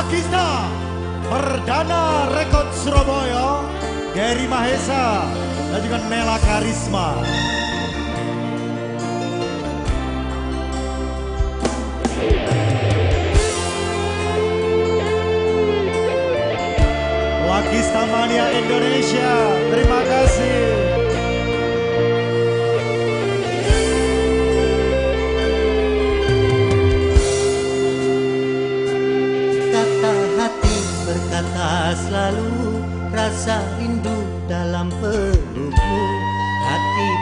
Lakista Perdana Rekod Surabaya Gary Mahesa dan juga Nela Karisma. Lakista Mania Indonesia terima kasih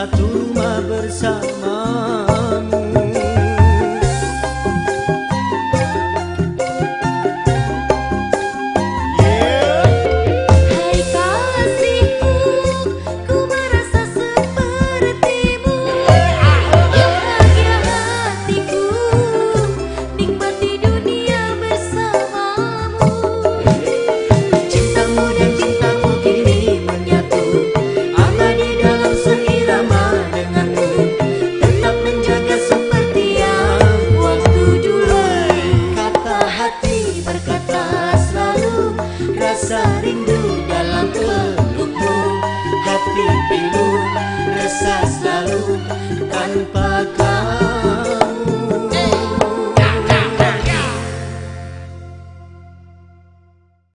satu rumah bersama. selalu tanpa kau